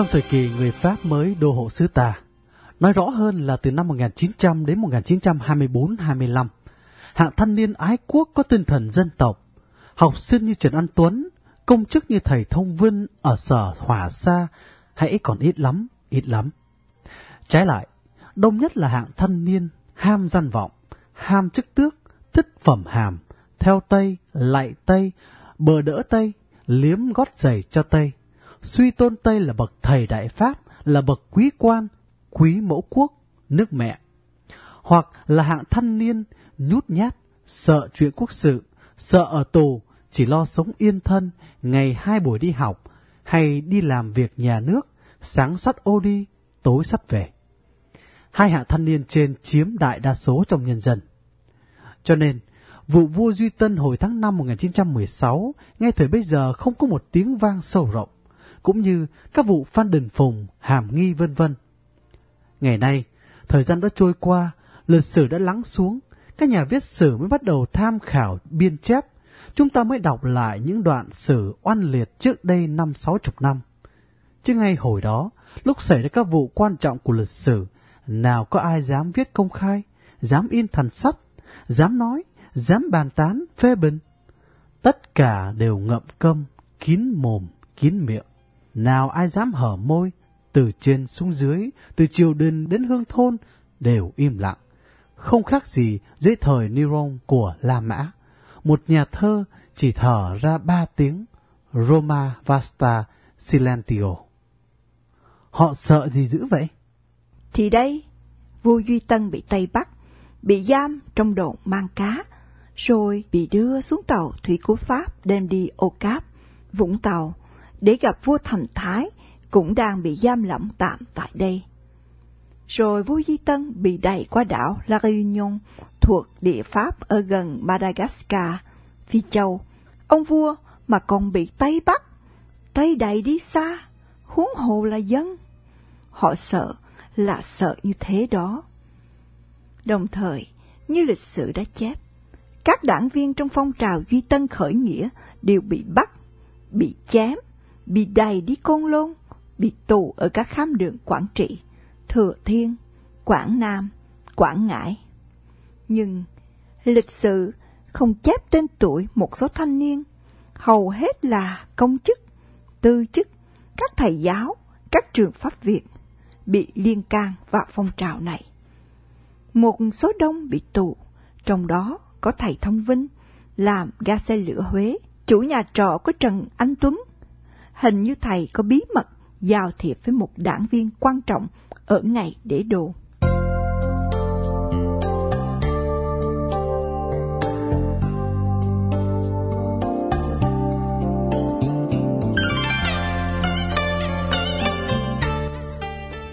Trong thời kỳ người Pháp mới đô hộ xứ ta, nói rõ hơn là từ năm 1900 đến 1924-25, hạng thanh niên ái quốc có tinh thần dân tộc, học sinh như Trần An Tuấn, công chức như thầy Thông Vinh ở sở Hỏa Sa, hãy còn ít lắm, ít lắm. Trái lại, đông nhất là hạng thanh niên, ham danh vọng, ham chức tước, thích phẩm hàm, theo Tây, lại Tây, bờ đỡ Tây, liếm gót giày cho Tây. Suy tôn Tây là bậc thầy đại Pháp, là bậc quý quan, quý mẫu quốc, nước mẹ. Hoặc là hạng thanh niên, nhút nhát, sợ chuyện quốc sự, sợ ở tù, chỉ lo sống yên thân, ngày hai buổi đi học, hay đi làm việc nhà nước, sáng sắt ô đi, tối sắt về. Hai hạng thanh niên trên chiếm đại đa số trong nhân dân. Cho nên, vụ vua Duy Tân hồi tháng 5 1916, ngay thời bây giờ không có một tiếng vang sâu rộng, cũng như các vụ Phan Đình Phùng, Hàm Nghi vân vân. Ngày nay, thời gian đã trôi qua, lịch sử đã lắng xuống, các nhà viết sử mới bắt đầu tham khảo biên chép, chúng ta mới đọc lại những đoạn sử oan liệt trước đây năm sáu chục năm. Chứ ngay hồi đó, lúc xảy ra các vụ quan trọng của lịch sử, nào có ai dám viết công khai, dám in thần sắt, dám nói, dám bàn tán, phê bình. Tất cả đều ngậm câm, kín mồm, kín miệng. Nào ai dám hở môi, từ trên xuống dưới, từ triều đình đến hương thôn, đều im lặng. Không khác gì dưới thời Neron của La Mã. Một nhà thơ chỉ thở ra ba tiếng Roma Vasta Silentio. Họ sợ gì dữ vậy? Thì đây, vua Duy Tân bị Tây Bắc, bị giam trong đồn mang cá, rồi bị đưa xuống tàu thủy của Pháp đem đi ô cáp, Vũng Tàu, để gặp vua Thành Thái cũng đang bị giam lỏng tạm tại đây. Rồi vua Di Tân bị đẩy qua đảo La Réunion thuộc địa Pháp ở gần Madagascar, Phi Châu. Ông vua mà còn bị Tây Bắc, Tây đẩy đi xa, huống hồ là dân. Họ sợ là sợ như thế đó. Đồng thời, như lịch sử đã chép, các đảng viên trong phong trào Duy Tân khởi nghĩa đều bị bắt, bị chém, bị đầy đi côn lôn, bị tù ở các khám đường Quảng Trị, Thừa Thiên, Quảng Nam, Quảng Ngãi. Nhưng lịch sử không chép tên tuổi một số thanh niên, hầu hết là công chức, tư chức, các thầy giáo, các trường pháp Việt bị liên can vào phong trào này. Một số đông bị tù, trong đó có thầy Thông Vinh làm ga xe lửa Huế, chủ nhà trọ của Trần Anh Tuấn. Hình như thầy có bí mật giao thiệp với một đảng viên quan trọng ở ngày để đồ.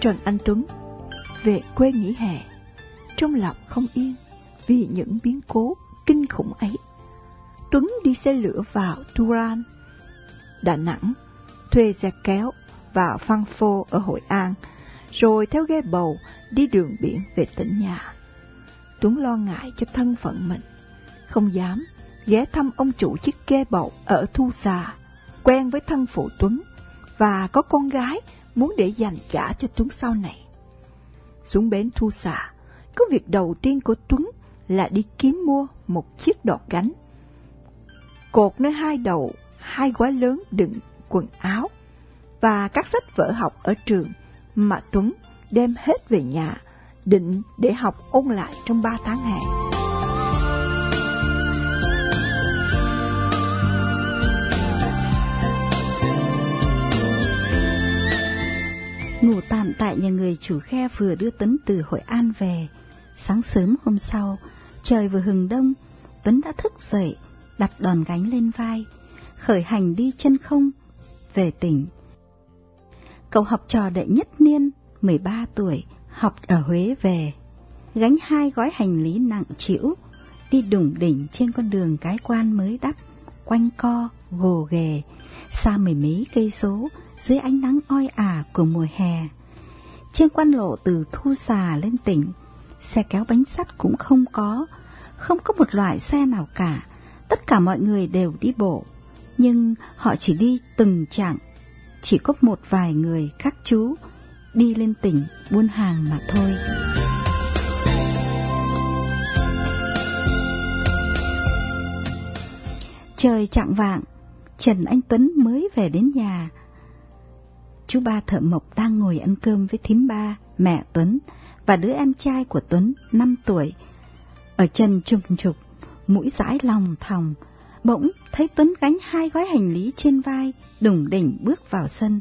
Trần Anh Tuấn về quê nghỉ hè, trong lòng không yên vì những biến cố kinh khủng ấy. Tuấn đi xe lửa vào Turan, Đà Nẵng, thuê xe kéo và phăng Phô ở Hội An, rồi theo ghe bầu đi đường biển về tỉnh nhà. Tuấn lo ngại cho thân phận mình, không dám ghé thăm ông chủ chiếc ghe bầu ở Thu Xà, quen với thân phụ Tuấn và có con gái muốn để dành cả cho Tuấn sau này. Xuống bến Thu Xà, có việc đầu tiên của Tuấn là đi kiếm mua một chiếc đọt gánh. Cột nơi hai đầu, hai gói lớn đựng quần áo và các sách vở học ở trường mà Tuấn đem hết về nhà, định để học ôn lại trong ba tháng hè. Ngủ tạm tại nhà người chủ khe vừa đưa Tuấn từ Hội An về. Sáng sớm hôm sau, trời vừa hừng đông, Tuấn đã thức dậy, đặt đòn gánh lên vai, khởi hành đi chân không, về tỉnh. Cậu học trò đệ nhất niên, 13 tuổi, học ở Huế về, gánh hai gói hành lý nặng chịu, đi đủng đỉnh trên con đường cái quan mới đắp, quanh co, gồ ghề, xa mười mấy cây số, dưới ánh nắng oi ả của mùa hè. Trên quan lộ từ Thu Xà lên tỉnh, xe kéo bánh sắt cũng không có, không có một loại xe nào cả, tất cả mọi người đều đi bộ, nhưng họ chỉ đi từng chặng, chỉ có một vài người các chú đi lên tỉnh buôn hàng mà thôi. Trời chạng vạng, Trần Anh Tuấn mới về đến nhà. Chú ba thợ mộc đang ngồi ăn cơm với thím ba, mẹ Tuấn và đứa em trai của Tuấn 5 tuổi. Ở chân trùng trục, mũi dãi lòng thòng, bỗng thấy Tuấn gánh hai gói hành lý trên vai, đùng đỉnh bước vào sân.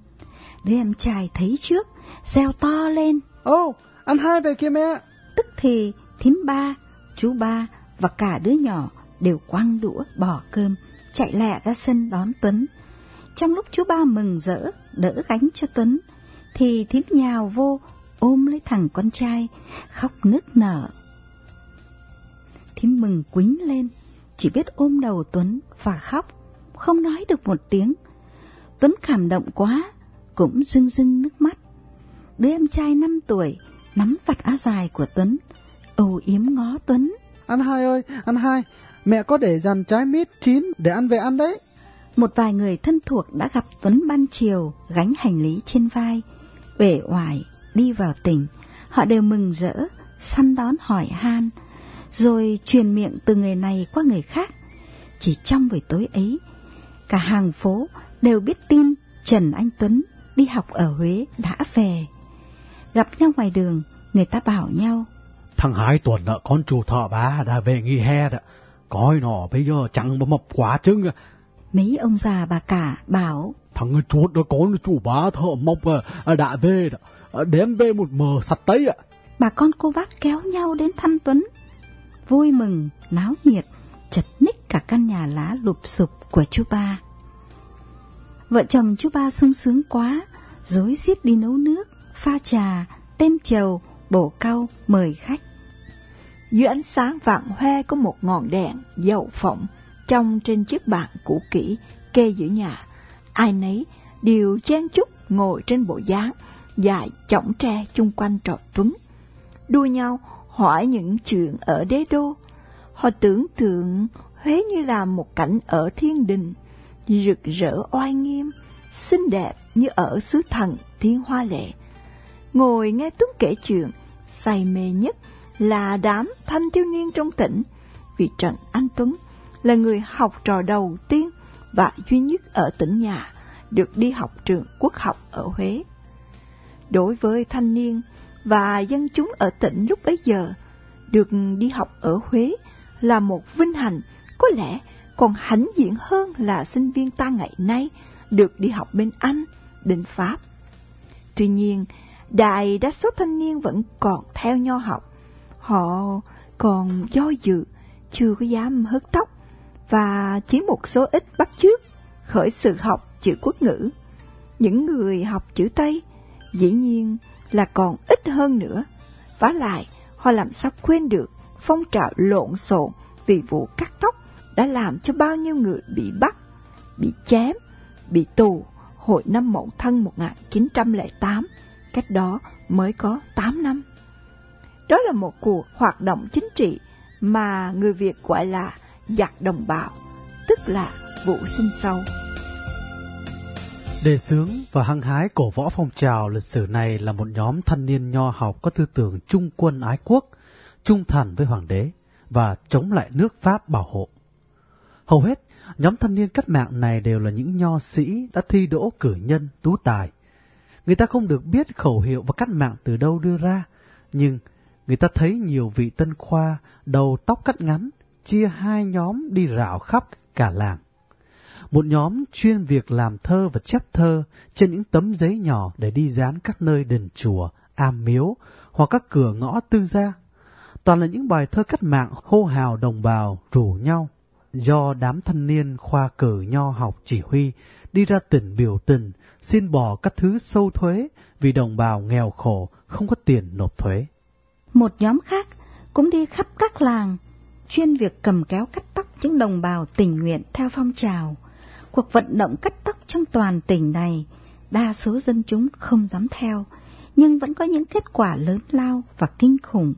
Đứa em trai thấy trước, reo to lên. Ô, oh, anh hai về kìa mẹ. Tức thì thím ba, chú ba và cả đứa nhỏ đều quăng đũa bỏ cơm, chạy lẹ ra sân đón Tuấn. Trong lúc chú ba mừng rỡ, đỡ gánh cho Tuấn, thì thím nhào vô, ôm lấy thằng con trai, khóc nức nở. Thím mừng quính lên, chỉ biết ôm đầu Tuấn và khóc, không nói được một tiếng. Tuấn cảm động quá, cũng rưng rưng nước mắt. Đứa em trai 5 tuổi nắm vặt áo dài của Tuấn, âu yếm ngó Tuấn. Anh hai ơi, anh hai, mẹ có để dàn trái mít chín để ăn về ăn đấy. Một vài người thân thuộc đã gặp Tuấn ban chiều gánh hành lý trên vai, về oải đi vào tỉnh. Họ đều mừng rỡ, săn đón hỏi han, rồi truyền miệng từ người này qua người khác. Chỉ trong buổi tối ấy, cả hàng phố đều biết tin Trần Anh Tuấn đi học ở Huế đã về. Gặp nhau ngoài đường, người ta bảo nhau. Thằng Hai tuần nợ con chủ thọ bà đã về nghỉ hè đó. Coi nó bây giờ chẳng mập quá chứ. Mấy ông già bà cả bảo. Thằng chuột đó con chủ bá thợ mộc đã về đó. Đem về một mờ sạch tấy ạ. Bà con cô bác kéo nhau đến thăm Tuấn. Vui mừng, náo nhiệt, chật ních cả căn nhà lá lụp sụp của chú ba. Vợ chồng chú ba sung sướng quá, dối rít đi nấu nước, pha trà, tem trầu, bổ cau, mời khách. Dưới ánh sáng vàng hoe có một ngọn đèn dầu phộng trong trên chiếc bàn cũ kỹ kê giữa nhà. Ai nấy đều chen chúc ngồi trên bộ dáng dài chỏng tre chung quanh trò tuấn. Đua nhau hỏi những chuyện ở đế đô. Họ tưởng tượng Huế như là một cảnh ở thiên đình, rực rỡ oai nghiêm, xinh đẹp như ở xứ thần thiên hoa lệ. Ngồi nghe Tuấn kể chuyện, say mê nhất là đám thanh thiếu niên trong tỉnh, vì Trần Anh Tuấn là người học trò đầu tiên và duy nhất ở tỉnh nhà được đi học trường quốc học ở Huế. Đối với thanh niên và dân chúng ở tỉnh lúc bấy giờ, được đi học ở Huế là một vinh hạnh, có lẽ còn hãnh diện hơn là sinh viên ta ngày nay được đi học bên Anh, bên Pháp. Tuy nhiên, đại đa số thanh niên vẫn còn theo nho học. Họ còn do dự, chưa có dám hớt tóc, và chỉ một số ít bắt chước khởi sự học chữ quốc ngữ. Những người học chữ Tây dĩ nhiên là còn ít hơn nữa. Vả lại, họ làm sao quên được phong trào lộn xộn vì vụ cắt tóc đã làm cho bao nhiêu người bị bắt, bị chém, bị tù hồi năm Mậu Thân 1908, cách đó mới có 8 năm. Đó là một cuộc hoạt động chính trị mà người Việt gọi là giặc đồng bào, tức là vụ sinh sâu. Đề xướng và hăng hái cổ võ phong trào lịch sử này là một nhóm thanh niên nho học có tư tưởng trung quân ái quốc, trung thành với hoàng đế và chống lại nước Pháp bảo hộ. Hầu hết, nhóm thanh niên cách mạng này đều là những nho sĩ đã thi đỗ cử nhân, tú tài. Người ta không được biết khẩu hiệu và cách mạng từ đâu đưa ra, nhưng người ta thấy nhiều vị tân khoa đầu tóc cắt ngắn, chia hai nhóm đi rảo khắp cả làng. Một nhóm chuyên việc làm thơ và chép thơ trên những tấm giấy nhỏ để đi dán các nơi đền chùa, am miếu hoặc các cửa ngõ tư gia. Toàn là những bài thơ cách mạng hô hào đồng bào rủ nhau. Do đám thanh niên khoa cử nho học chỉ huy đi ra tỉnh biểu tình xin bỏ các thứ sâu thuế vì đồng bào nghèo khổ không có tiền nộp thuế. Một nhóm khác cũng đi khắp các làng, chuyên việc cầm kéo cắt tóc những đồng bào tình nguyện theo phong trào. Cuộc vận động cắt tóc trong toàn tỉnh này, đa số dân chúng không dám theo, nhưng vẫn có những kết quả lớn lao và kinh khủng.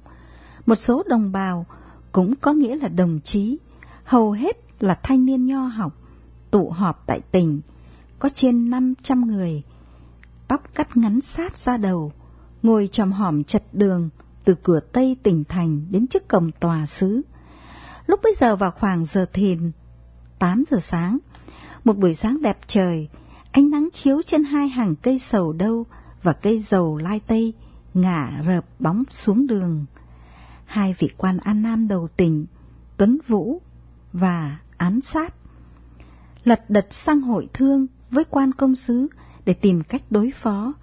Một số đồng bào cũng có nghĩa là đồng chí, hầu hết là thanh niên nho học, tụ họp tại tỉnh, có trên 500 người, tóc cắt ngắn sát ra đầu, ngồi tròm hòm chật đường từ cửa Tây tỉnh thành đến trước cổng tòa xứ. Lúc bấy giờ vào khoảng giờ thìn, 8 giờ sáng, một buổi sáng đẹp trời, ánh nắng chiếu trên hai hàng cây sầu đâu và cây dầu lai tây, ngả rợp bóng xuống đường. Hai vị quan An Nam đầu tỉnh, Tuấn Vũ và Án Sát, lật đật sang hội thương với quan công sứ để tìm cách đối phó.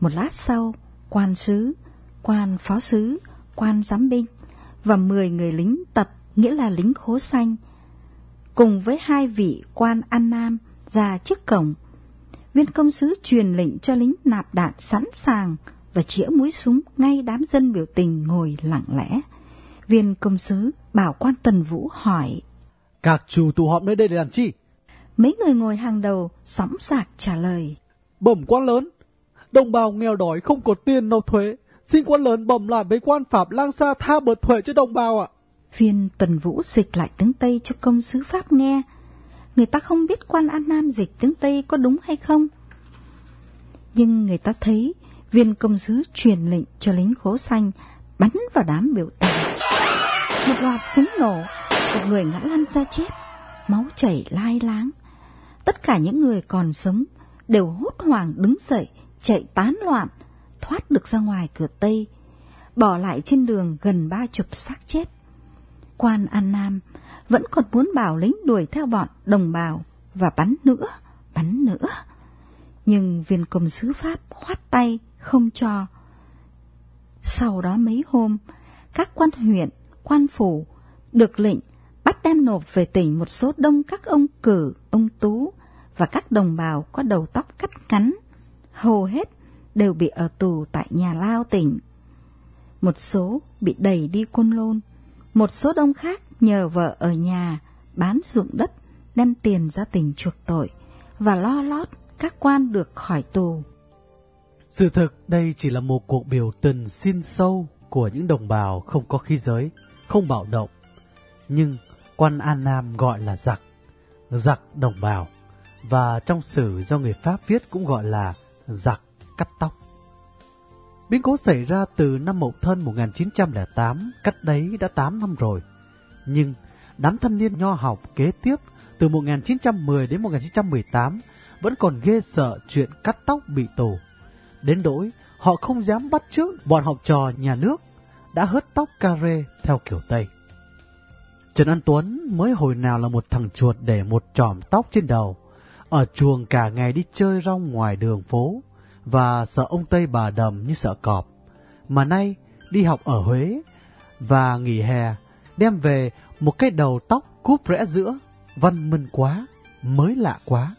Một lát sau, quan sứ, quan phó sứ, quan giám binh và 10 người lính tập nghĩa là lính khố xanh, cùng với hai vị quan An Nam ra trước cổng. Viên công sứ truyền lệnh cho lính nạp đạn sẵn sàng và chĩa mũi súng ngay đám dân biểu tình ngồi lặng lẽ. Viên công sứ bảo quan Tần Vũ hỏi. Các chủ tụ họp nơi đây để làm chi? Mấy người ngồi hàng đầu sóng sạc trả lời. Bẩm quan lớn, đồng bào nghèo đói không có tiền nộp thuế. Xin quan lớn bẩm lại với quan Pháp lang xa tha bớt thuế cho đồng bào ạ. Viên tuần Vũ dịch lại tiếng Tây cho công sứ Pháp nghe. Người ta không biết quan An Nam dịch tiếng Tây có đúng hay không. Nhưng người ta thấy viên công sứ truyền lệnh cho lính khố xanh bắn vào đám biểu tình. Một loạt súng nổ, một người ngã lăn ra chết, máu chảy lai láng. Tất cả những người còn sống đều hốt hoảng đứng dậy, chạy tán loạn, thoát được ra ngoài cửa Tây, bỏ lại trên đường gần ba chục xác chết. Quan An Nam vẫn còn muốn bảo lính đuổi theo bọn đồng bào và bắn nữa, bắn nữa. Nhưng viên công sứ Pháp khoát tay không cho. Sau đó mấy hôm, các quan huyện, quan phủ được lệnh bắt đem nộp về tỉnh một số đông các ông cử, ông tú và các đồng bào có đầu tóc cắt ngắn. Hầu hết đều bị ở tù tại nhà lao tỉnh. Một số bị đẩy đi côn lôn, một số đông khác nhờ vợ ở nhà bán dụng đất đem tiền ra tỉnh chuộc tội và lo lót các quan được khỏi tù. Sự thực đây chỉ là một cuộc biểu tình xin sâu của những đồng bào không có khí giới, không bạo động. Nhưng quan An Nam gọi là giặc, giặc đồng bào, và trong sử do người Pháp viết cũng gọi là giặc cắt tóc. Biến cố xảy ra từ năm Mậu Thân 1908, cách đấy đã 8 năm rồi. Nhưng đám thanh niên nho học kế tiếp từ 1910 đến 1918 vẫn còn ghê sợ chuyện cắt tóc bị tù. Đến nỗi họ không dám bắt chước bọn học trò nhà nước đã hớt tóc care theo kiểu Tây. Trần An Tuấn mới hồi nào là một thằng chuột để một tròm tóc trên đầu, ở chuồng cả ngày đi chơi rong ngoài đường phố, và sợ ông Tây bà đầm như sợ cọp. Mà nay đi học ở Huế và nghỉ hè đem về một cái đầu tóc cúp rẽ giữa, văn minh quá, mới lạ quá,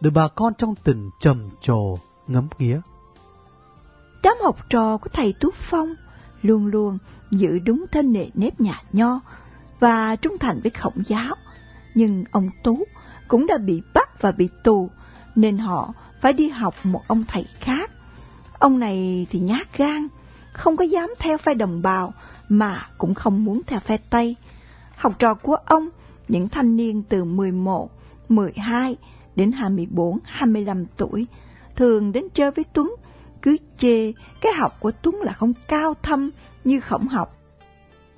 được bà con trong tỉnh trầm trồ ngấm nghía. Đám học trò của thầy Tú Phong luôn luôn giữ đúng thân nệ nếp nhà nho và trung thành với khổng giáo. Nhưng ông Tú cũng đã bị bắt và bị tù, nên họ phải đi học một ông thầy khác. Ông này thì nhát gan, không có dám theo phe đồng bào, mà cũng không muốn theo phe Tây. Học trò của ông, những thanh niên từ 11, 12 đến 24, 25 tuổi, thường đến chơi với Tuấn, cứ chê cái học của Tuấn là không cao thâm như khổng học.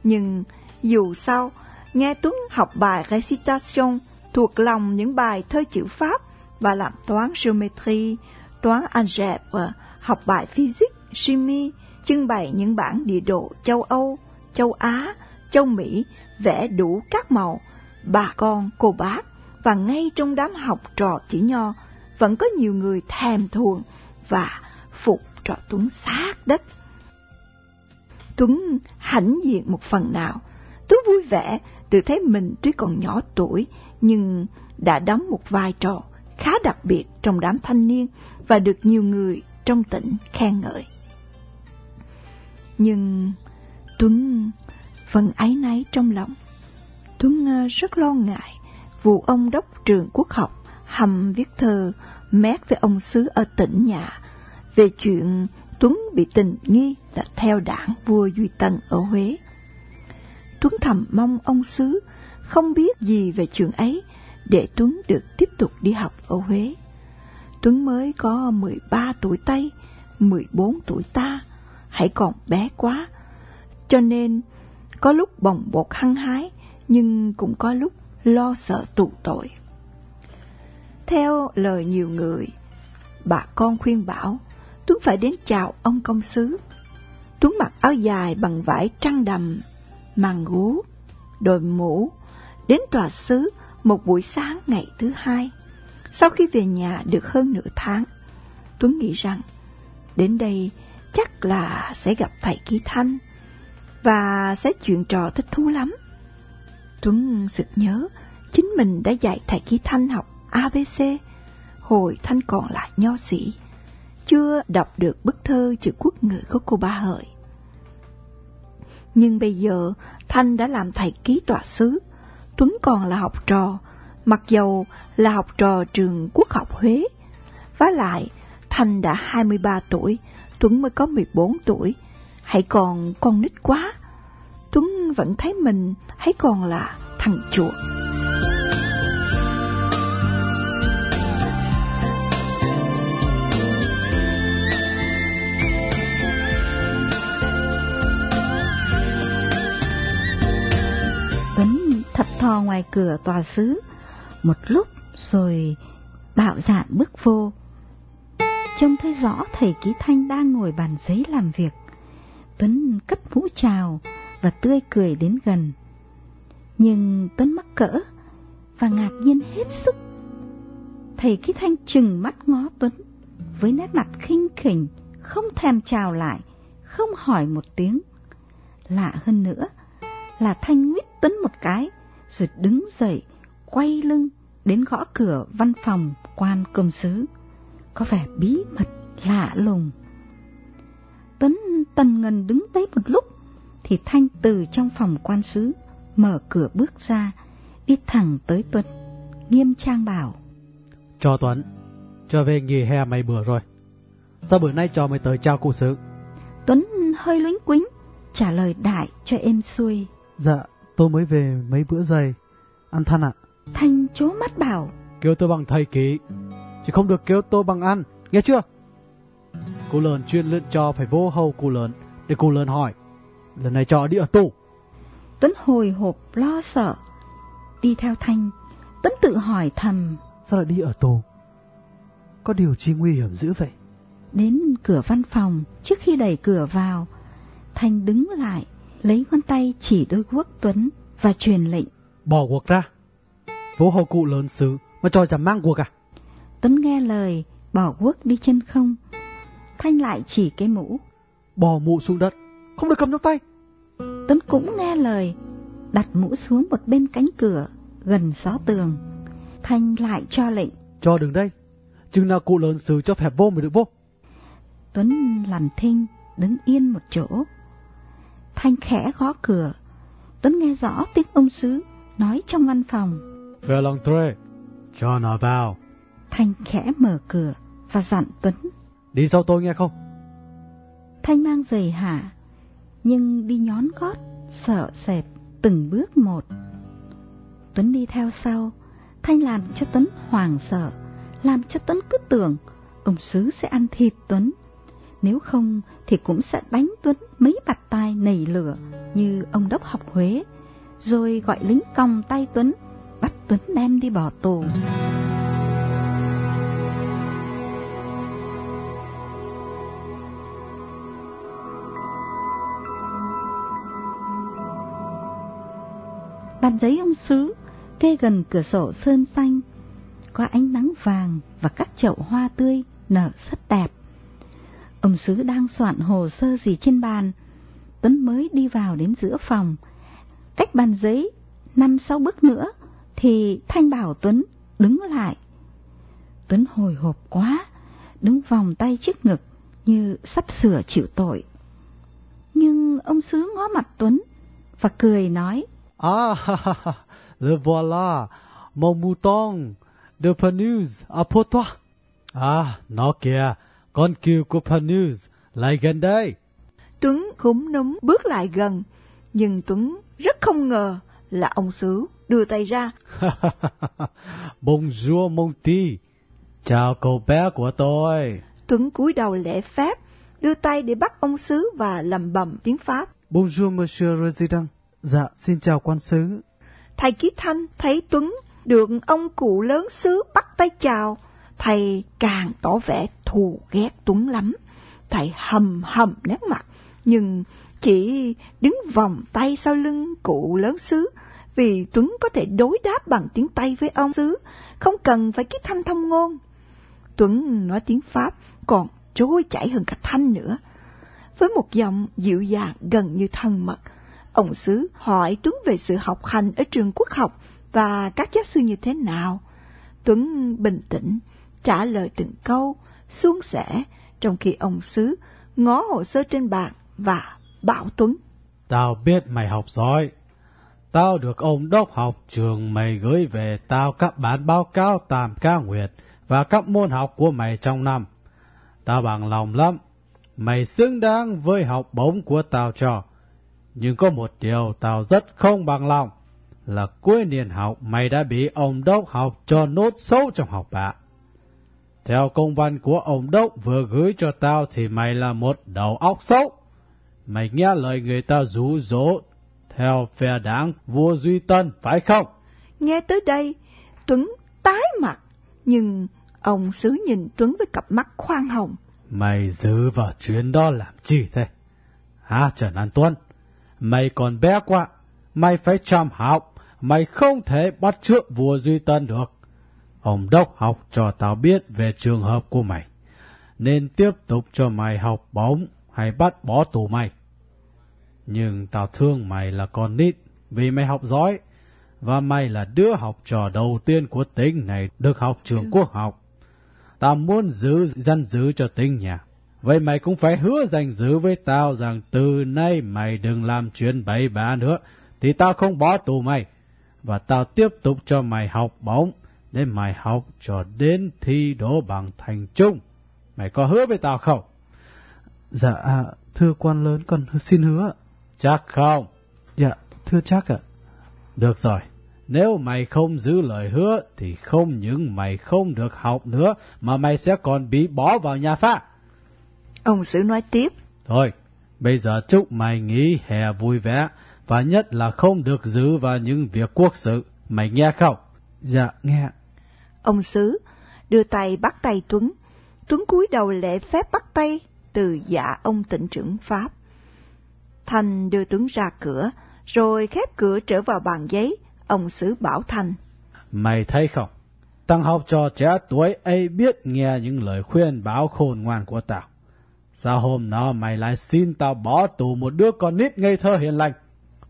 Nhưng dù sao, nghe Tuấn học bài recitation thuộc lòng những bài thơ chữ Pháp và làm toán geometry, toán algebra, học bài physics, chimie, trưng bày những bản địa đồ châu Âu, châu Á, châu Mỹ, vẽ đủ các màu, bà con, cô bác, và ngay trong đám học trò chỉ nho, vẫn có nhiều người thèm thuồng và phục trò Tuấn sát đất. Tuấn hãnh diện một phần nào, Tuấn vui vẻ tự thấy mình tuy còn nhỏ tuổi nhưng đã đóng một vai trò khá đặc biệt trong đám thanh niên và được nhiều người trong tỉnh khen ngợi. Nhưng Tuấn vẫn áy náy trong lòng. Tuấn rất lo ngại vụ ông đốc trường quốc học hầm viết thơ mét với ông sứ ở tỉnh nhà về chuyện Tuấn bị tình nghi là theo đảng vua Duy Tân ở Huế. Tuấn thầm mong ông sứ không biết gì về chuyện ấy để Tuấn được tiếp tục đi học ở Huế. Tuấn mới có 13 tuổi Tây, 14 tuổi ta, hãy còn bé quá. Cho nên, có lúc bồng bột hăng hái, nhưng cũng có lúc lo sợ tụ tội. Theo lời nhiều người, bà con khuyên bảo, Tuấn phải đến chào ông công sứ. Tuấn mặc áo dài bằng vải trăng đầm, màng gú, đội mũ, đến tòa sứ một buổi sáng ngày thứ hai. Sau khi về nhà được hơn nửa tháng, Tuấn nghĩ rằng đến đây chắc là sẽ gặp thầy Ký Thanh và sẽ chuyện trò thích thú lắm. Tuấn sực nhớ chính mình đã dạy thầy Ký Thanh học ABC hồi Thanh còn lại nho sĩ, chưa đọc được bức thơ chữ quốc ngữ của cô Ba Hợi. Nhưng bây giờ Thanh đã làm thầy ký tọa sứ, Tuấn còn là học trò, mặc dầu là học trò trường quốc học Huế. Và lại, thành đã 23 tuổi, Tuấn mới có 14 tuổi, hãy còn con nít quá. Tuấn vẫn thấy mình hãy còn là thằng chuột. Thật thò ngoài cửa tòa sứ một lúc rồi bạo dạn bước vô. Trông thấy rõ thầy Ký Thanh đang ngồi bàn giấy làm việc. Tuấn cất mũ chào và tươi cười đến gần. Nhưng Tuấn mắc cỡ và ngạc nhiên hết sức. Thầy Ký Thanh chừng mắt ngó Tuấn với nét mặt khinh khỉnh, không thèm chào lại, không hỏi một tiếng. Lạ hơn nữa là Thanh nguyết Tuấn một cái rồi đứng dậy, quay lưng đến gõ cửa văn phòng quan công sứ. Có vẻ bí mật lạ lùng. Tuấn tần ngần đứng đấy một lúc, thì Thanh từ trong phòng quan sứ, mở cửa bước ra, đi thẳng tới Tuấn, nghiêm trang bảo. Cho Tuấn, trở về nghỉ hè mấy bữa rồi. Sao bữa nay cho mày tới chào cụ sứ? Tuấn hơi luyến quính, trả lời đại cho êm xuôi. Dạ, Tôi mới về mấy bữa giày. Ăn than ạ. Thanh chố mắt bảo. Kêu tôi bằng thầy ký. Chứ không được kêu tôi bằng ăn. Nghe chưa? Cô lớn chuyên luyện cho phải vô hầu cô lớn. Để cô lớn hỏi. Lần này cho đi ở tù. Tuấn hồi hộp lo sợ. Đi theo Thanh. Tuấn tự hỏi thầm. Sao lại đi ở tù? Có điều chi nguy hiểm dữ vậy? Đến cửa văn phòng, trước khi đẩy cửa vào, Thanh đứng lại, lấy ngón tay chỉ đôi guốc Tuấn và truyền lệnh. Bỏ guốc ra. Vô hầu cụ lớn xứ mà cho chả mang guốc à? Tuấn nghe lời, bỏ guốc đi chân không. Thanh lại chỉ cái mũ. Bỏ mũ xuống đất, không được cầm trong tay. Tuấn cũng nghe lời, đặt mũ xuống một bên cánh cửa, gần xó tường. Thanh lại cho lệnh. Cho đứng đây, chừng nào cụ lớn xứ cho phép vô mới được vô. Tuấn làm thinh, đứng yên một chỗ. Thanh khẽ gõ cửa. Tuấn nghe rõ tiếng ông sứ nói trong văn phòng. Về lòng tre, cho nó vào. Thanh khẽ mở cửa và dặn Tuấn. Đi sau tôi nghe không? Thanh mang giày hạ, nhưng đi nhón gót, sợ sệt, từng bước một. Tuấn đi theo sau, Thanh làm cho Tuấn hoàng sợ, làm cho Tuấn cứ tưởng ông sứ sẽ ăn thịt Tuấn nếu không thì cũng sẽ đánh Tuấn mấy bạt tai nảy lửa như ông đốc học Huế, rồi gọi lính còng tay Tuấn, bắt Tuấn đem đi bỏ tù. Bàn giấy ông sứ kê gần cửa sổ sơn xanh, có ánh nắng vàng và các chậu hoa tươi nở rất đẹp. Ông Sứ đang soạn hồ sơ gì trên bàn. Tuấn mới đi vào đến giữa phòng. Cách bàn giấy, năm sáu bước nữa, thì Thanh bảo Tuấn đứng lại. Tuấn hồi hộp quá, đứng vòng tay trước ngực như sắp sửa chịu tội. Nhưng ông Sứ ngó mặt Tuấn và cười nói. À, le voilà, mon mouton de Panus à pour toi. À, ah, nó kìa, con của Panus lại gần đây. Tuấn cũng núm bước lại gần, nhưng Tuấn rất không ngờ là ông Sứ đưa tay ra. Bonjour mon petit. Chào cậu bé của tôi. Tuấn cúi đầu lễ phép, đưa tay để bắt ông sứ và lầm bầm tiếng Pháp. Bonjour, monsieur Resident. Dạ, xin chào quan sứ. Thầy Ký Thanh thấy Tuấn được ông cụ lớn xứ bắt tay chào. Thầy càng tỏ vẻ thù ghét Tuấn lắm. Thầy hầm hầm nét mặt, nhưng chỉ đứng vòng tay sau lưng cụ lớn xứ vì Tuấn có thể đối đáp bằng tiếng Tây với ông xứ, không cần phải cái Thanh thông ngôn. Tuấn nói tiếng Pháp còn trôi chảy hơn cả Thanh nữa. Với một giọng dịu dàng gần như thân mật, ông Sứ hỏi Tuấn về sự học hành ở trường quốc học và các giáo sư như thế nào. Tuấn bình tĩnh, trả lời từng câu, suôn sẻ, trong khi ông xứ ngó hồ sơ trên bàn và bảo Tuấn. Tao biết mày học giỏi. Tao được ông đốc học trường mày gửi về tao các bản báo cáo tạm ca nguyệt và các môn học của mày trong năm. Tao bằng lòng lắm. Mày xứng đáng với học bổng của tao cho. Nhưng có một điều tao rất không bằng lòng. Là cuối niên học mày đã bị ông đốc học cho nốt xấu trong học bạ. Theo công văn của ông đốc vừa gửi cho tao thì mày là một đầu óc xấu. Mày nghe lời người ta rủ rỗ theo phe đảng vua Duy Tân, phải không? Nghe tới đây, Tuấn tái mặt, nhưng ông Sứ nhìn Tuấn với cặp mắt khoan hồng. Mày giữ vào chuyến đó làm chi thế? Hả Trần An Tuấn? Mày còn bé quá, mày phải chăm học, mày không thể bắt trước vua Duy Tân được. Ông Đốc học cho tao biết về trường hợp của mày, nên tiếp tục cho mày học bóng hay bắt bỏ tù mày. Nhưng tao thương mày là con nít vì mày học giỏi và mày là đứa học trò đầu tiên của tỉnh này được học trường quốc học. Tao muốn giữ dân giữ cho tỉnh nhà. Vậy mày cũng phải hứa dành giữ với tao rằng từ nay mày đừng làm chuyện bậy bạ nữa thì tao không bỏ tù mày. Và tao tiếp tục cho mày học bóng để mày học cho đến thi đỗ bằng thành trung. Mày có hứa với tao không? Dạ, thưa quan lớn con xin hứa. Chắc không? Dạ, thưa chắc ạ. Được rồi, nếu mày không giữ lời hứa thì không những mày không được học nữa mà mày sẽ còn bị bỏ vào nhà pha. Ông Sử nói tiếp. Thôi, bây giờ chúc mày nghỉ hè vui vẻ và nhất là không được giữ vào những việc quốc sự. Mày nghe không? Dạ, nghe. Ông Sứ đưa tay bắt tay Tuấn. Tuấn cúi đầu lễ phép bắt tay từ dạ ông tỉnh trưởng Pháp. Thành đưa Tuấn ra cửa, rồi khép cửa trở vào bàn giấy. Ông Sứ bảo Thành. Mày thấy không? Tăng học trò trẻ tuổi ấy biết nghe những lời khuyên báo khôn ngoan của tao. Sao hôm nọ mày lại xin tao bỏ tù một đứa con nít ngây thơ hiền lành?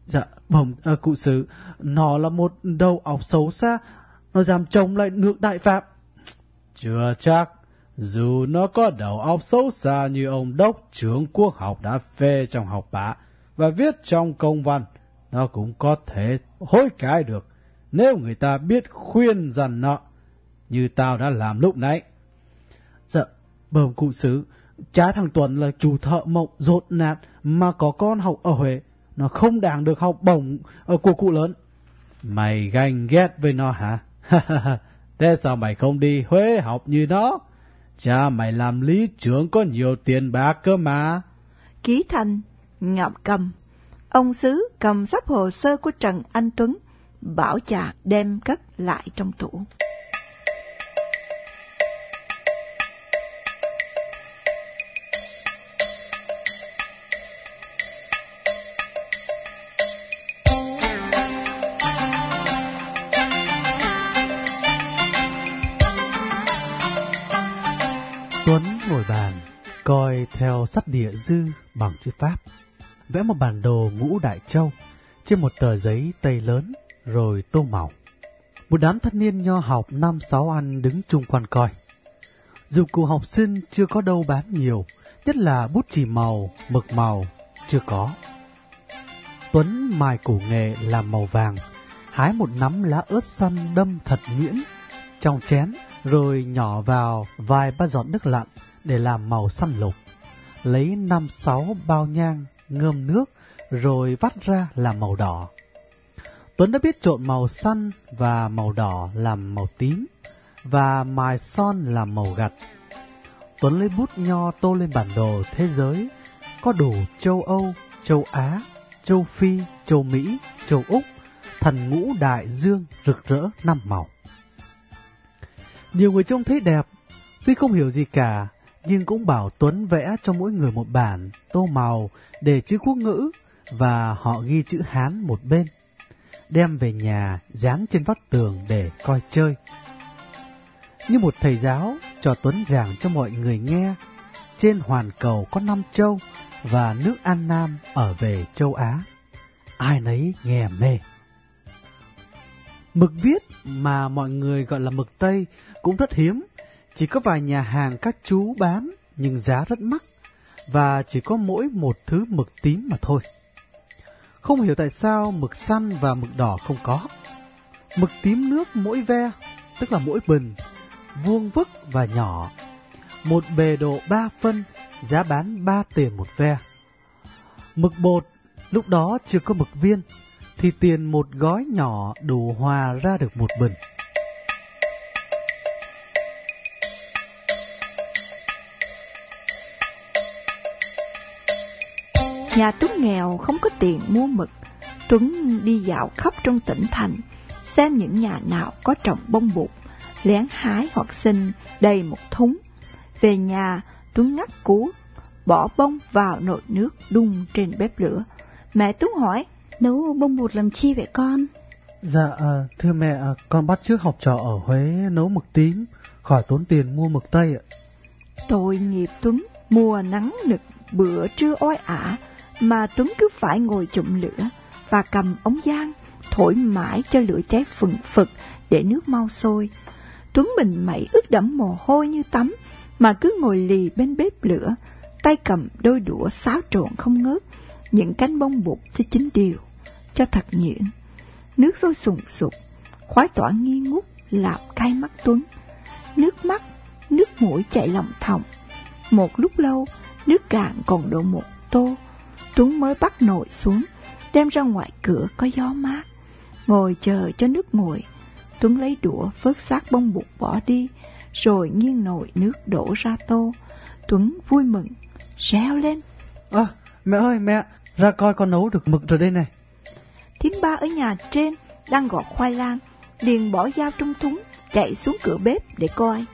Dạ, bẩm à, cụ sứ, nó là một đầu óc xấu xa, nó dám chống lại nước đại phạm. Chưa chắc, dù nó có đầu óc xấu xa như ông đốc trưởng quốc học đã phê trong học bạ và viết trong công văn, nó cũng có thể hối cải được nếu người ta biết khuyên dần nó như tao đã làm lúc nãy. Dạ, bẩm cụ sứ, cha thằng Tuấn là chủ thợ mộng rột nạt mà có con học ở Huế, nó không đáng được học bổng của cụ lớn. Mày ganh ghét với nó hả? Thế sao mày không đi Huế học như nó? Cha mày làm lý trưởng có nhiều tiền bạc cơ mà. Ký Thành ngọc cầm. Ông Sứ cầm sắp hồ sơ của Trần Anh Tuấn, bảo trà đem cất lại trong tủ. Sắt địa dư bằng chữ Pháp. Vẽ một bản đồ ngũ đại châu trên một tờ giấy tây lớn rồi tô màu. Một đám thanh niên nho học năm sáu ăn đứng chung quan coi. Dụng cụ học sinh chưa có đâu bán nhiều, nhất là bút chì màu, mực màu, chưa có. Tuấn mài củ nghệ làm màu vàng, hái một nắm lá ớt xanh đâm thật nhuyễn trong chén rồi nhỏ vào vài ba giọt nước lặn để làm màu xanh lục. Lấy năm sáu bao nhang ngâm nước rồi vắt ra làm màu đỏ. Tuấn đã biết trộn màu xanh và màu đỏ làm màu tím, và mài son làm màu gặt. Tuấn lấy bút nho tô lên bản đồ thế giới, có đủ châu Âu, châu Á, châu Phi, châu Mỹ, châu Úc, thần ngũ đại dương rực rỡ năm màu. Nhiều người trông thấy đẹp, tuy không hiểu gì cả, nhưng cũng bảo Tuấn vẽ cho mỗi người một bản, tô màu để chữ quốc ngữ và họ ghi chữ Hán một bên. Đem về nhà dán trên vách tường để coi chơi. Như một thầy giáo, cho Tuấn giảng cho mọi người nghe. Trên hoàn cầu có năm châu và nước An Nam ở về châu Á. Ai nấy nghe mê. Mực viết mà mọi người gọi là mực Tây cũng rất hiếm. Chỉ có vài nhà hàng các chú bán nhưng giá rất mắc và chỉ có mỗi một thứ mực tím mà thôi. Không hiểu tại sao mực xanh và mực đỏ không có. Mực tím nước mỗi ve, tức là mỗi bình, vuông vức và nhỏ. Một bề độ 3 phân, giá bán 3 tiền một ve. Mực bột, lúc đó chưa có mực viên, thì tiền một gói nhỏ đủ hòa ra được một bình. Nhà Tuấn nghèo không có tiền mua mực. Tuấn đi dạo khắp trong tỉnh thành, xem những nhà nào có trồng bông bụt, lén hái hoặc xin đầy một thúng. Về nhà, Tuấn ngắt cú, bỏ bông vào nồi nước đun trên bếp lửa. Mẹ Tuấn hỏi, Nấu bông bột làm chi vậy con? Dạ, à, thưa mẹ, à, con bắt trước học trò ở Huế nấu mực tím, khỏi tốn tiền mua mực Tây ạ. Tội nghiệp Tuấn, mùa nắng nực, bữa trưa oi ả, mà Tuấn cứ phải ngồi chụm lửa và cầm ống giang, thổi mãi cho lửa cháy phừng phực để nước mau sôi. Tuấn mình mẩy ướt đẫm mồ hôi như tắm, mà cứ ngồi lì bên bếp lửa, tay cầm đôi đũa xáo trộn không ngớt, những cánh bông bụt cho chín điều, cho thật nhuyễn. Nước sôi sùng sục, khói tỏa nghi ngút làm cay mắt Tuấn. Nước mắt, nước mũi chảy lòng thòng. Một lúc lâu, nước cạn còn độ một tô. Tuấn mới bắt nồi xuống, đem ra ngoài cửa có gió mát. Ngồi chờ cho nước nguội, Tuấn lấy đũa vớt xác bông bụt bỏ đi, rồi nghiêng nồi nước đổ ra tô. Tuấn vui mừng, réo lên. À, mẹ ơi mẹ, ra coi con nấu được mực rồi đây này. Thím ba ở nhà trên đang gọt khoai lang, liền bỏ dao trong thúng, chạy xuống cửa bếp để coi.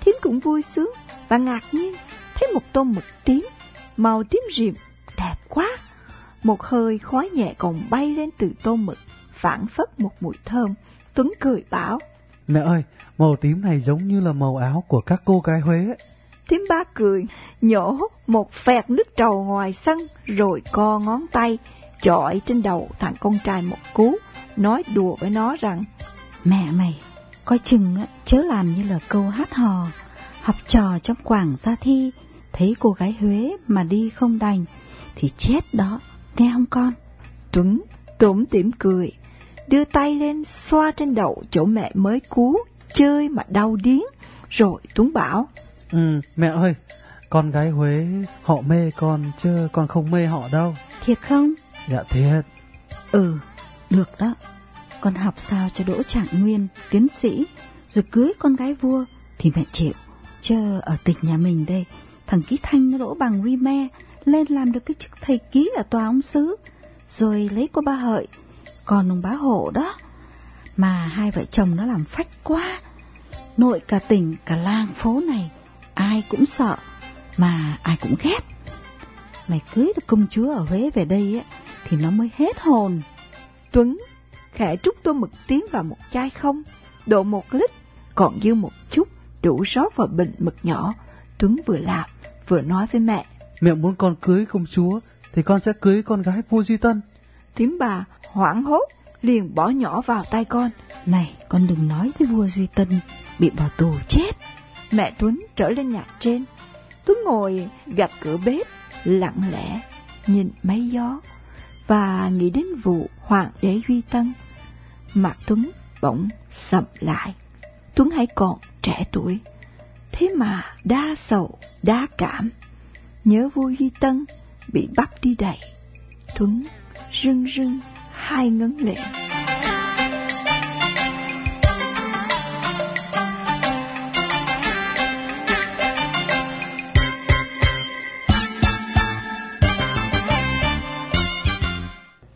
Thím cũng vui sướng và ngạc nhiên thấy một tô mực tím, màu tím rìm, đẹp quá. Một hơi khói nhẹ còn bay lên từ tô mực, phản phất một mùi thơm. Tuấn cười bảo, Mẹ ơi, màu tím này giống như là màu áo của các cô gái Huế ấy. Thím ba cười, nhổ một phẹt nước trầu ngoài sân, rồi co ngón tay, chọi trên đầu thằng con trai một cú, nói đùa với nó rằng, Mẹ mày, coi chừng á, chớ làm như là câu hát hò, học trò trong quảng gia thi, thấy cô gái Huế mà đi không đành, thì chết đó, nghe không con? Tuấn tủm tỉm cười, đưa tay lên xoa trên đầu chỗ mẹ mới cú, chơi mà đau điếng, rồi Tuấn bảo, Ừ, mẹ ơi, con gái Huế họ mê con chứ con không mê họ đâu. Thiệt không? Dạ thiệt. Ừ, được đó. Con học sao cho đỗ trạng nguyên, tiến sĩ, rồi cưới con gái vua thì mẹ chịu. Chứ ở tỉnh nhà mình đây, thằng Ký Thanh nó đỗ bằng Rime, lên làm được cái chức thầy ký ở tòa ông sứ, rồi lấy cô ba hợi, còn ông bá hộ đó. Mà hai vợ chồng nó làm phách quá. Nội cả tỉnh, cả làng phố này, ai cũng sợ, mà ai cũng ghét. Mày cưới được công chúa ở Huế về đây á, thì nó mới hết hồn. Tuấn khẽ trút tô mực tím vào một chai không, độ một lít, còn dư một chút, đủ rót vào bình mực nhỏ. Tuấn vừa làm, vừa nói với mẹ. Mẹ muốn con cưới công chúa thì con sẽ cưới con gái vua Duy Tân. Tím bà hoảng hốt, liền bỏ nhỏ vào tay con. Này, con đừng nói với vua Duy Tân bị bỏ tù chết. Mẹ Tuấn trở lên nhà trên. Tuấn ngồi gặp cửa bếp, lặng lẽ, nhìn máy gió và nghĩ đến vụ Hoàng đế Duy Tân. Mặt Tuấn bỗng sầm lại. Tuấn hãy còn trẻ tuổi, thế mà đa sầu, đa cảm nhớ vui Huy Tân bị bắt đi đẩy. Thuấn rưng rưng hai ngấn lệ.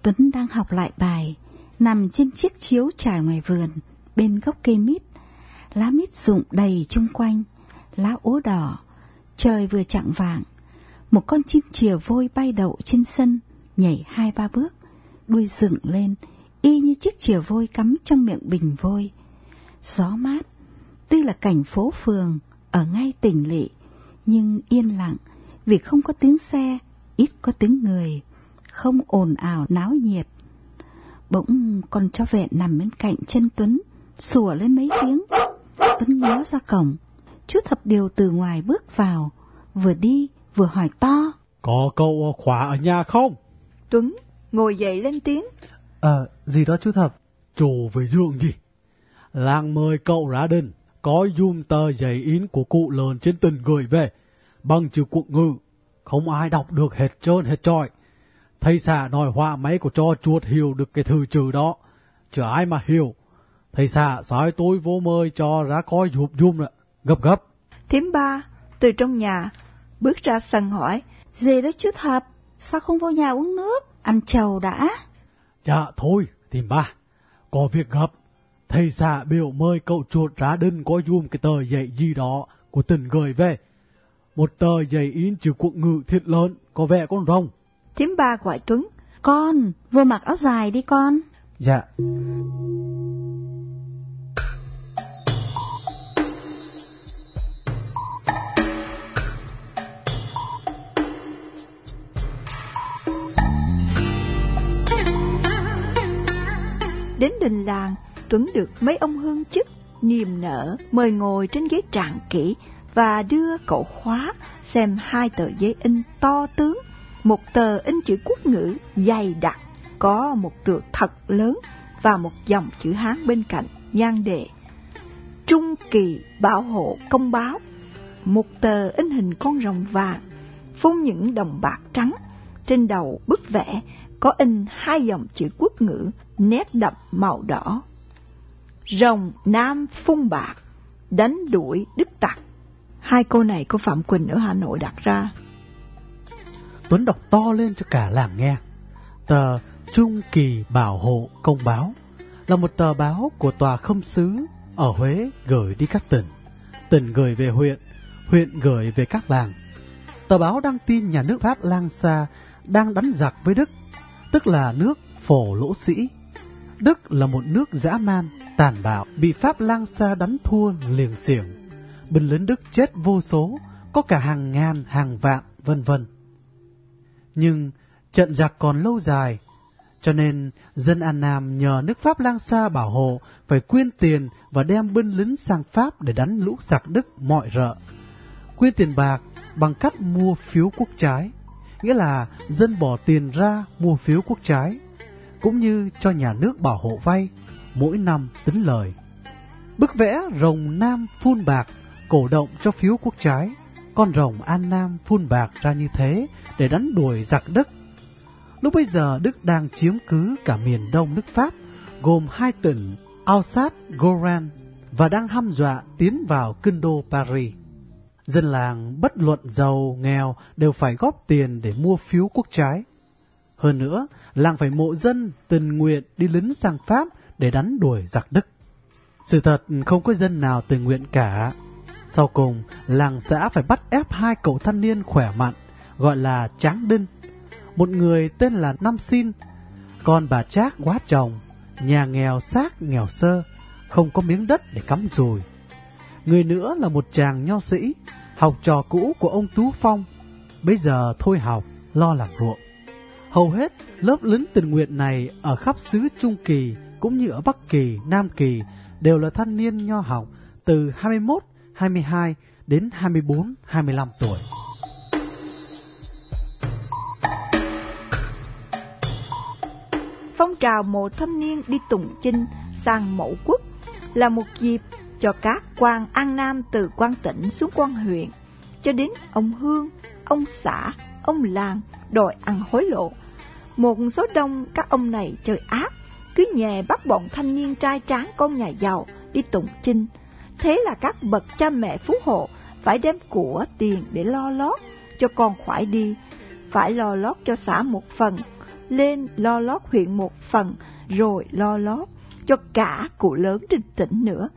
Tuấn đang học lại bài, nằm trên chiếc chiếu trải ngoài vườn, bên gốc cây mít. Lá mít rụng đầy chung quanh, lá úa đỏ, trời vừa chạng vàng, một con chim chìa vôi bay đậu trên sân, nhảy hai ba bước, đuôi dựng lên, y như chiếc chìa vôi cắm trong miệng bình vôi. Gió mát, tuy là cảnh phố phường, ở ngay tỉnh lỵ, nhưng yên lặng vì không có tiếng xe, ít có tiếng người, không ồn ào náo nhiệt. Bỗng con chó vẹn nằm bên cạnh chân Tuấn, sủa lên mấy tiếng. Tuấn ngó ra cổng, chú thập điều từ ngoài bước vào, vừa đi vừa hỏi to. Có cậu khóa ở nhà không? Tuấn ngồi dậy lên tiếng. Ờ, gì đó chú thập? Chủ về giường gì? Làng mời cậu ra đình, có dùm tờ giấy in của cụ lớn trên tình gửi về, bằng chữ quốc ngữ. Không ai đọc được hết trơn hết trọi. Thầy xã nói họa máy của cho chuột hiểu được cái thư chữ đó. Chứ ai mà hiểu. Thầy xã sai tôi vô mời cho ra coi giúp dùm nè. Gấp gấp. Thím ba từ trong nhà bước ra sân hỏi. Gì đó chú thập, sao không vô nhà uống nước, ăn trầu đã? Dạ thôi, tìm ba. Có việc gấp. Thầy xã biểu mời cậu chuột ra đinh coi dùm cái tờ giấy gì đó của tỉnh gửi về. Một tờ giấy in chữ quốc ngữ thiệt lớn, có vẻ con rồng. Thím ba gọi Tuấn. Con, vô mặc áo dài đi con. Dạ. Đến đình làng, Tuấn được mấy ông hương chức niềm nở mời ngồi trên ghế trạng kỹ và đưa cậu khóa xem hai tờ giấy in to tướng, một tờ in chữ quốc ngữ dày đặc, có một tựa thật lớn và một dòng chữ Hán bên cạnh nhan đề Trung kỳ bảo hộ công báo, một tờ in hình con rồng vàng, phun những đồng bạc trắng, trên đầu bức vẽ có in hai dòng chữ quốc ngữ nét đậm màu đỏ. Rồng Nam phun bạc, đánh đuổi đức tặc. Hai câu này của Phạm Quỳnh ở Hà Nội đặt ra. Tuấn đọc to lên cho cả làng nghe. Tờ Trung Kỳ Bảo hộ Công báo là một tờ báo của tòa khâm sứ ở Huế gửi đi các tỉnh. Tỉnh gửi về huyện, huyện gửi về các làng. Tờ báo đăng tin nhà nước Pháp lang xa đang đánh giặc với Đức, tức là nước phổ lỗ sĩ. Đức là một nước dã man, tàn bạo, bị Pháp lang xa đánh thua liền xiềng. Binh lính Đức chết vô số, có cả hàng ngàn, hàng vạn, vân vân. Nhưng trận giặc còn lâu dài, cho nên dân An Nam nhờ nước Pháp lang xa bảo hộ phải quyên tiền và đem binh lính sang Pháp để đánh lũ giặc Đức mọi rợ. Quyên tiền bạc bằng cách mua phiếu quốc trái, nghĩa là dân bỏ tiền ra mua phiếu quốc trái, cũng như cho nhà nước bảo hộ vay, mỗi năm tính lời. Bức vẽ rồng Nam phun bạc cổ động cho phiếu quốc trái, con rồng An Nam phun bạc ra như thế để đánh đuổi giặc Đức. Lúc bây giờ Đức đang chiếm cứ cả miền đông nước Pháp, gồm hai tỉnh Alsace, Goran và đang hăm dọa tiến vào kinh đô Paris. Dân làng bất luận giàu, nghèo đều phải góp tiền để mua phiếu quốc trái. Hơn nữa, làng phải mộ dân tình nguyện đi lính sang Pháp để đánh đuổi giặc Đức. Sự thật không có dân nào tình nguyện cả. Sau cùng, làng xã phải bắt ép hai cậu thanh niên khỏe mạnh, gọi là Tráng Đinh. Một người tên là Nam Xin, còn bà Trác quá chồng, nhà nghèo xác nghèo sơ, không có miếng đất để cắm rùi. Người nữa là một chàng nho sĩ, học trò cũ của ông Tú Phong, bây giờ thôi học, lo làm ruộng. Hầu hết lớp lính tình nguyện này ở khắp xứ Trung Kỳ cũng như ở Bắc Kỳ, Nam Kỳ đều là thanh niên nho học từ 21, 22 đến 24, 25 tuổi. Phong trào mộ thanh niên đi tụng chinh sang mẫu quốc là một dịp cho các quan an nam từ quan tỉnh xuống quan huyện, cho đến ông hương, ông xã, ông làng đòi ăn hối lộ. Một số đông các ông này chơi ác, cứ nhè bắt bọn thanh niên trai tráng con nhà giàu đi tụng chinh. Thế là các bậc cha mẹ phú hộ phải đem của tiền để lo lót cho con khỏi đi, phải lo lót cho xã một phần, lên lo lót huyện một phần, rồi lo lót cho cả cụ lớn trên tỉnh nữa.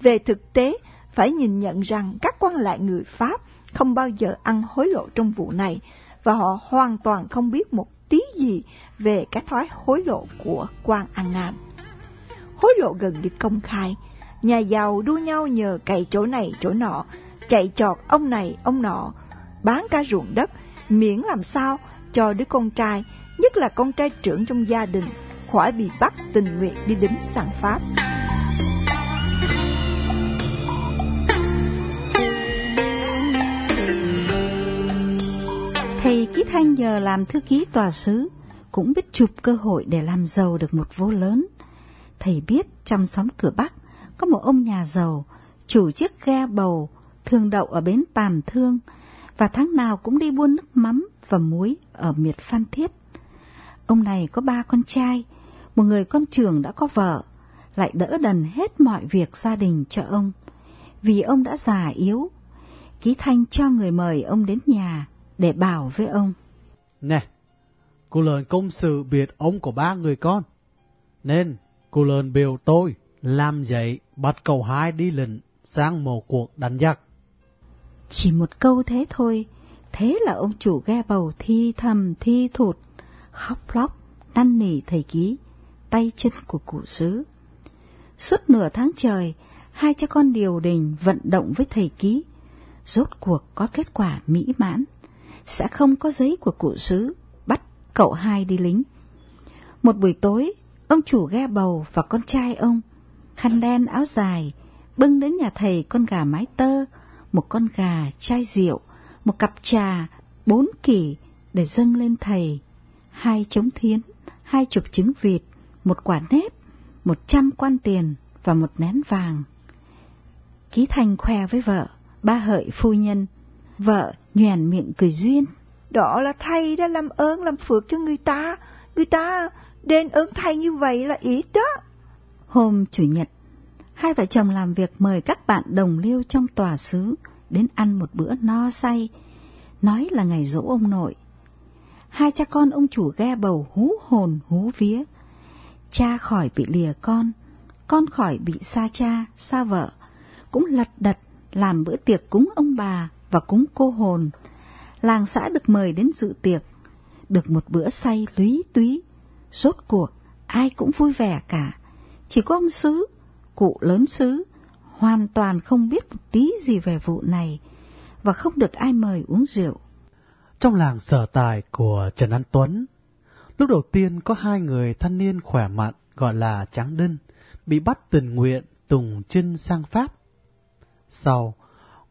Về thực tế, phải nhìn nhận rằng các quan lại người Pháp không bao giờ ăn hối lộ trong vụ này, và họ hoàn toàn không biết một tí gì về cái thói hối lộ của quan An Nam. Hối lộ gần như công khai, nhà giàu đua nhau nhờ cày chỗ này chỗ nọ, chạy trọt ông này ông nọ, bán cả ruộng đất, miễn làm sao cho đứa con trai, nhất là con trai trưởng trong gia đình, khỏi bị bắt tình nguyện đi đính sang Pháp. Thầy Ký Thanh nhờ làm thư ký tòa sứ, cũng biết chụp cơ hội để làm giàu được một vô lớn. Thầy biết trong xóm cửa Bắc có một ông nhà giàu, chủ chiếc ghe bầu, thường đậu ở bến Tàm Thương, và tháng nào cũng đi buôn nước mắm và muối ở miệt Phan Thiết. Ông này có ba con trai, một người con trưởng đã có vợ, lại đỡ đần hết mọi việc gia đình cho ông. Vì ông đã già yếu, Ký Thanh cho người mời ông đến nhà để bảo với ông. Nè, cô lớn công sự biết ông có ba người con. Nên cô lớn biểu tôi làm dậy bắt cầu hai đi lệnh sang một cuộc đánh giặc. Chỉ một câu thế thôi, thế là ông chủ ghe bầu thi thầm thi thụt, khóc lóc, năn nỉ thầy ký, tay chân của cụ sứ. Suốt nửa tháng trời, hai cha con điều đình vận động với thầy ký, rốt cuộc có kết quả mỹ mãn, sẽ không có giấy của cụ sứ bắt cậu hai đi lính. Một buổi tối, ông chủ ghe bầu và con trai ông, khăn đen áo dài, bưng đến nhà thầy con gà mái tơ, một con gà, chai rượu, một cặp trà, bốn kỷ để dâng lên thầy, hai chống thiến, hai chục trứng vịt, một quả nếp, một trăm quan tiền và một nén vàng. Ký Thành khoe với vợ, ba hợi phu nhân, vợ nhoèn miệng cười duyên. Đó là thầy đã làm ơn làm phước cho người ta, người ta đền ơn thầy như vậy là ít đó. Hôm Chủ nhật, hai vợ chồng làm việc mời các bạn đồng liêu trong tòa xứ đến ăn một bữa no say, nói là ngày dỗ ông nội. Hai cha con ông chủ ghe bầu hú hồn hú vía. Cha khỏi bị lìa con, con khỏi bị xa cha, xa vợ, cũng lật đật làm bữa tiệc cúng ông bà và cúng cô hồn. Làng xã được mời đến dự tiệc, được một bữa say lúy túy. Rốt cuộc, ai cũng vui vẻ cả. Chỉ có ông Sứ, cụ lớn Sứ, hoàn toàn không biết một tí gì về vụ này và không được ai mời uống rượu. Trong làng sở tài của Trần An Tuấn, lúc đầu tiên có hai người thanh niên khỏe mạnh gọi là Tráng Đinh bị bắt tình nguyện tùng chân sang Pháp. Sau,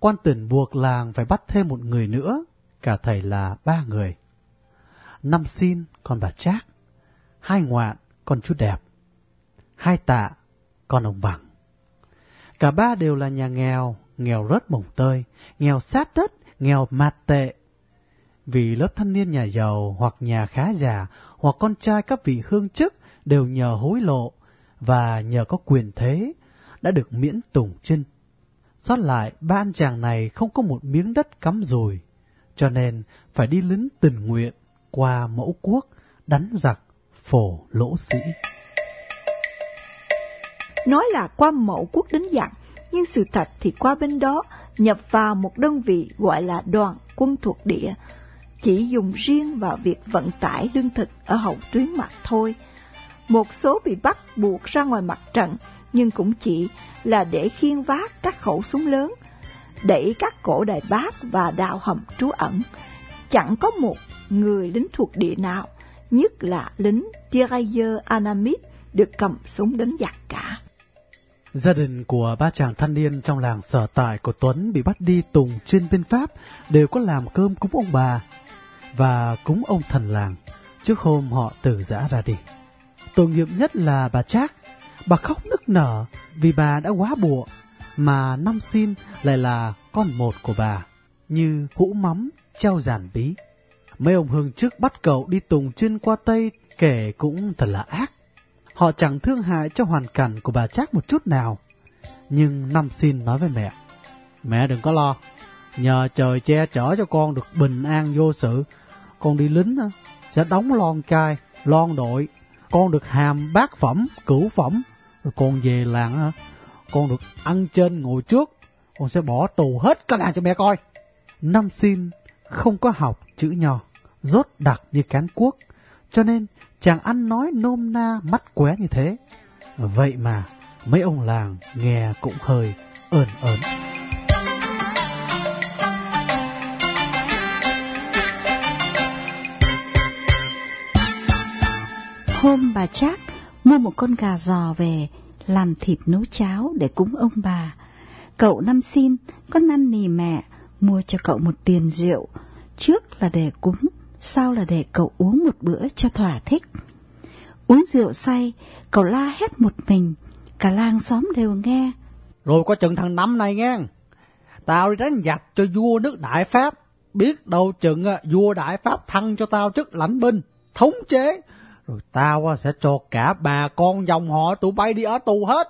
quan tuyển buộc làng phải bắt thêm một người nữa, cả thầy là ba người. Năm xin con bà Trác, hai ngoạn con chú đẹp, hai tạ con ông bằng. Cả ba đều là nhà nghèo, nghèo rớt mồng tơi, nghèo sát đất, nghèo mạt tệ. Vì lớp thanh niên nhà giàu hoặc nhà khá già hoặc con trai các vị hương chức đều nhờ hối lộ và nhờ có quyền thế đã được miễn tùng chân xót lại ba anh chàng này không có một miếng đất cắm rồi, cho nên phải đi lính tình nguyện qua mẫu quốc, đánh giặc, phổ lỗ sĩ. Nói là qua mẫu quốc đánh giặc, nhưng sự thật thì qua bên đó nhập vào một đơn vị gọi là đoàn quân thuộc địa, chỉ dùng riêng vào việc vận tải lương thực ở hậu tuyến mặt thôi. Một số bị bắt buộc ra ngoài mặt trận, nhưng cũng chỉ là để khiên vác các khẩu súng lớn, đẩy các cổ đại bác và đào hầm trú ẩn. Chẳng có một người lính thuộc địa nào, nhất là lính Tirailleur Anamit, được cầm súng đánh giặc cả. Gia đình của ba chàng thanh niên trong làng sở tại của Tuấn bị bắt đi tùng trên bên Pháp đều có làm cơm cúng ông bà và cúng ông thần làng trước hôm họ tử giã ra đi. Tội nghiệp nhất là bà Trác, bà khóc nức nở vì bà đã quá bụa mà năm xin lại là con một của bà như hũ mắm treo giàn bí. Mấy ông hương trước bắt cậu đi tùng trên qua Tây kể cũng thật là ác. Họ chẳng thương hại cho hoàn cảnh của bà Trác một chút nào. Nhưng năm xin nói với mẹ, mẹ đừng có lo, nhờ trời che chở cho con được bình an vô sự, con đi lính sẽ đóng lon cai, lon đội, con được hàm bát phẩm, cửu phẩm, rồi con về làng? Con được ăn trên ngồi trước, con sẽ bỏ tù hết cả làng cho mẹ coi. Năm xin không có học chữ nho, rốt đặc như cán cuốc, cho nên chàng ăn nói nôm na mắt qué như thế. Vậy mà mấy ông làng nghe cũng hơi ờn ớn. Hôm bà Trác mua một con gà giò về làm thịt nấu cháo để cúng ông bà. Cậu năm xin con năn nỉ mẹ mua cho cậu một tiền rượu, trước là để cúng, sau là để cậu uống một bữa cho thỏa thích. Uống rượu say, cậu la hét một mình, cả làng xóm đều nghe. Rồi có chừng thằng năm này nghe, tao đi đánh giặc cho vua nước Đại Pháp, biết đâu chừng à, vua Đại Pháp thăng cho tao chức lãnh binh, thống chế, rồi tao sẽ cho cả bà con dòng họ tụi bay đi ở tù hết.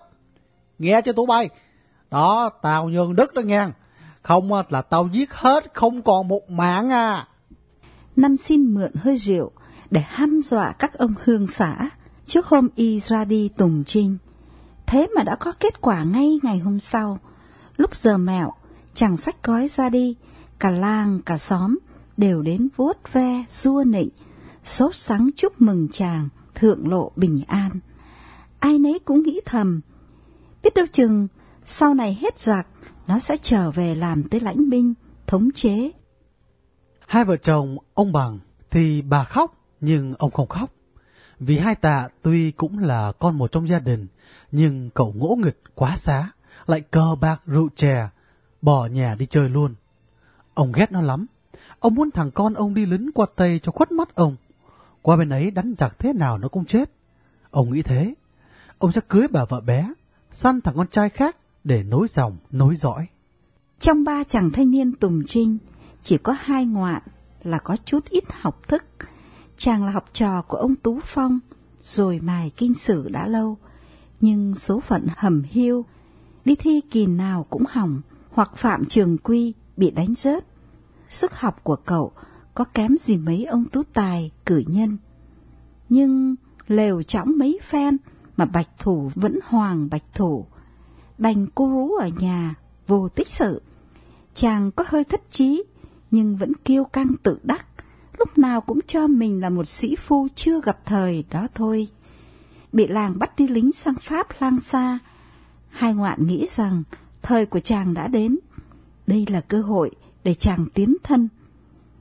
Nghe cho tụi bay. Đó, tao nhường đức đó nghe. Không là tao giết hết, không còn một mạng à. Năm xin mượn hơi rượu để hăm dọa các ông hương xã trước hôm y ra đi tùng trinh. Thế mà đã có kết quả ngay ngày hôm sau. Lúc giờ mẹo, chàng sách gói ra đi, cả làng cả xóm đều đến vuốt ve, xua nịnh, sốt sắng chúc mừng chàng thượng lộ bình an. Ai nấy cũng nghĩ thầm, biết đâu chừng sau này hết giặc, nó sẽ trở về làm tới lãnh binh, thống chế. Hai vợ chồng ông bằng thì bà khóc nhưng ông không khóc. Vì hai tạ tuy cũng là con một trong gia đình, nhưng cậu ngỗ nghịch quá xá, lại cờ bạc rượu chè, bỏ nhà đi chơi luôn. Ông ghét nó lắm. Ông muốn thằng con ông đi lính qua Tây cho khuất mắt ông. Qua bên ấy đánh giặc thế nào nó cũng chết. Ông nghĩ thế. Ông sẽ cưới bà vợ bé, săn thằng con trai khác để nối dòng, nối dõi. Trong ba chàng thanh niên Tùng Trinh, chỉ có hai ngoạn là có chút ít học thức. Chàng là học trò của ông Tú Phong, rồi mài kinh sử đã lâu. Nhưng số phận hầm hiu, đi thi kỳ nào cũng hỏng, hoặc phạm trường quy bị đánh rớt. Sức học của cậu có kém gì mấy ông tú tài, cử nhân. Nhưng lều chõng mấy phen mà bạch thủ vẫn hoàng bạch thủ. Đành cô rú ở nhà, vô tích sự. Chàng có hơi thất trí, nhưng vẫn kiêu căng tự đắc, lúc nào cũng cho mình là một sĩ phu chưa gặp thời đó thôi. Bị làng bắt đi lính sang Pháp lang xa, hai ngoạn nghĩ rằng thời của chàng đã đến. Đây là cơ hội để chàng tiến thân,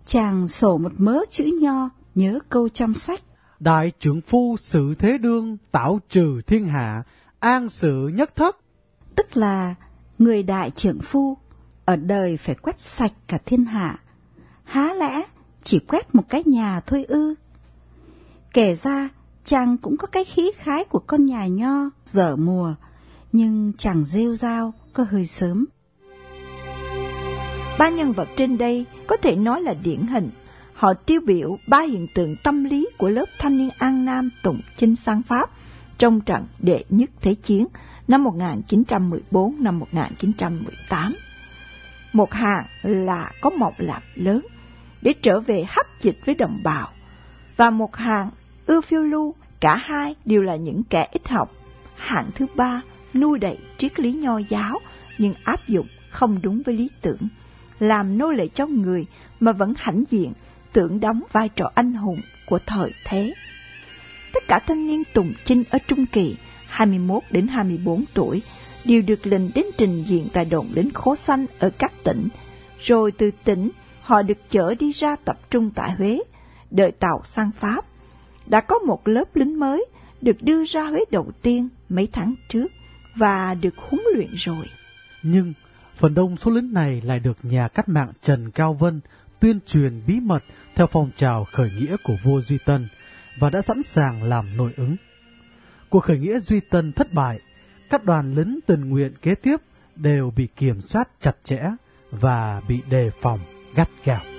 Chàng sổ một mớ chữ nho, nhớ câu trong sách. Đại trưởng phu sự thế đương, tạo trừ thiên hạ, an sự nhất thất. Tức là người đại trưởng phu, ở đời phải quét sạch cả thiên hạ. Há lẽ chỉ quét một cái nhà thôi ư? Kể ra, chàng cũng có cái khí khái của con nhà nho, dở mùa, nhưng chàng rêu rao có hơi sớm. Ba nhân vật trên đây có thể nói là điển hình. Họ tiêu biểu ba hiện tượng tâm lý của lớp thanh niên An Nam tụng chinh sang Pháp trong trận đệ nhất thế chiến năm 1914 năm 1918. Một hàng là có mộng làm lớn để trở về hấp dịch với đồng bào và một hàng ưa phiêu lưu cả hai đều là những kẻ ít học. Hạng thứ ba nuôi đầy triết lý nho giáo nhưng áp dụng không đúng với lý tưởng làm nô lệ cho người mà vẫn hãnh diện, tưởng đóng vai trò anh hùng của thời thế. Tất cả thanh niên tùng chinh ở Trung Kỳ, 21 đến 24 tuổi, đều được lệnh đến trình diện tại đồn lính khố xanh ở các tỉnh. Rồi từ tỉnh, họ được chở đi ra tập trung tại Huế, đợi tàu sang Pháp. Đã có một lớp lính mới được đưa ra Huế đầu tiên mấy tháng trước và được huấn luyện rồi. Nhưng Phần đông số lính này lại được nhà cách mạng Trần Cao Vân tuyên truyền bí mật theo phong trào khởi nghĩa của vua Duy Tân và đã sẵn sàng làm nội ứng. Cuộc khởi nghĩa Duy Tân thất bại, các đoàn lính tình nguyện kế tiếp đều bị kiểm soát chặt chẽ và bị đề phòng gắt gao.